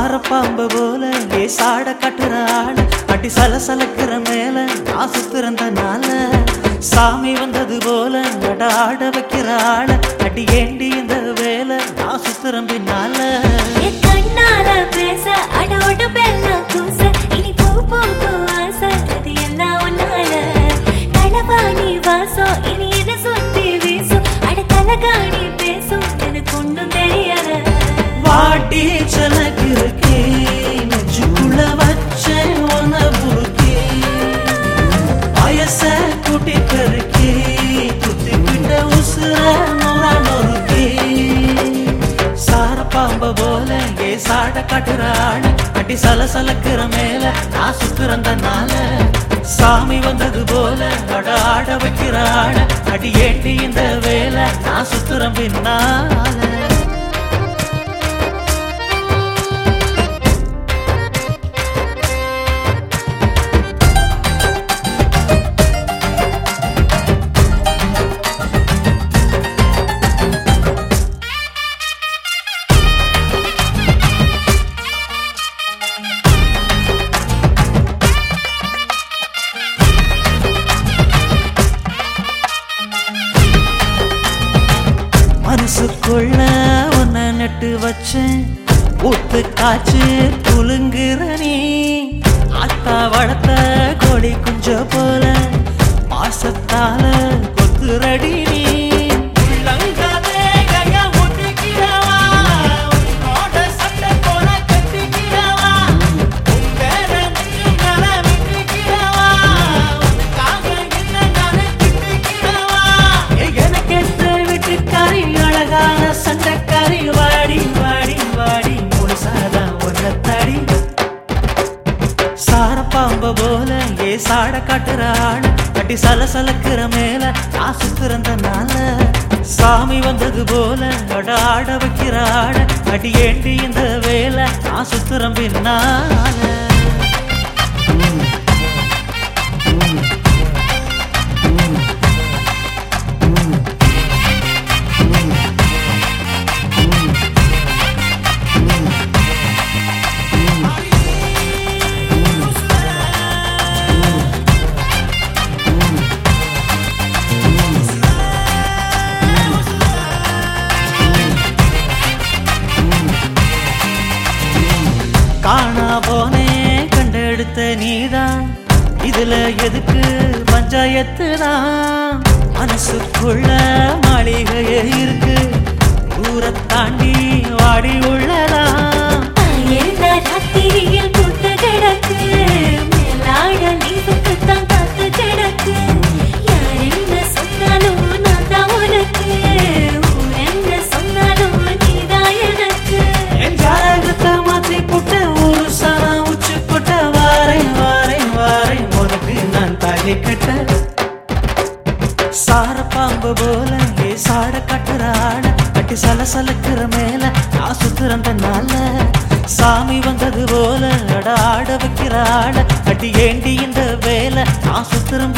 பாம்பு போல ஏ சாட கட்டுற ஆள அடி சலசலக்கிற மேல நான் சுத்துறந்தனால சாமி வந்தது போல நட ஆட வைக்கிற ஆள் அடி ஏண்டி இந்த வேலை நான் சுத்துறேன் பின்னால கண்ணால பேச அடோட பெல்லாம் கூச இனி பூ பூக்கும் ஆசை அது எல்லாம் ஒன்னால களவாணி வாசம் இனி இதை சுத்தி வீசும் அட தலகாணி பேசும் எனக்கு ஒன்றும் தெரியல வாட்டி சனக்கு இருக்கே நெஞ்சுக்குள்ள வச்ச உன புருக்கே வயச கூட்டி பெருக்கே குத்தி விட்ட உசுர நொற நொறுக்கே சார பாம்ப போல ஏ சாட காட்டுற ஆள. அடி சலசலக்கிற மேல நான் சுத்துறந்தனால சாமி வந்தது போல அட ஆட வைக்கிற அடி ஏட்டி இந்த வேலை நான் சுத்துறேன் பின்னால. கொள்ள உன்னை நட்டு வச்சேன். ஊத்து காய்ச்சி புழுங்குற நீ. அத்தா வளர்த்த கொடி குஞ்ச போல பாசத்தால ஏ சாட காட்டுற ஆள கட்டி சலசலக்கிற மேல நான் சுத்துறந்தனால சாமி வந்தது போல அட ஆட வைக்கிற ஆட அடி ஏண்டி இந்த வேலை? காசு சுத்துறேன் இதுல எதுக்கு? பஞ்சாயத்து தான். மனசுக்குள்ள மாளிகையே இருக்கு. ஊரை தாண்டி வாடி உள்ளதான். பாம்பு போல ஏ சாட கட்டுறாட கட்டி சல சலக்கிற மேல நான் சுத்துறந்த சுத்துறந்தனால சாமி வந்தது போல அட ஆட வைக்கிற ஆட கட்டி ஏண்டி இந்த வேலை? நான் சுத்துறேன்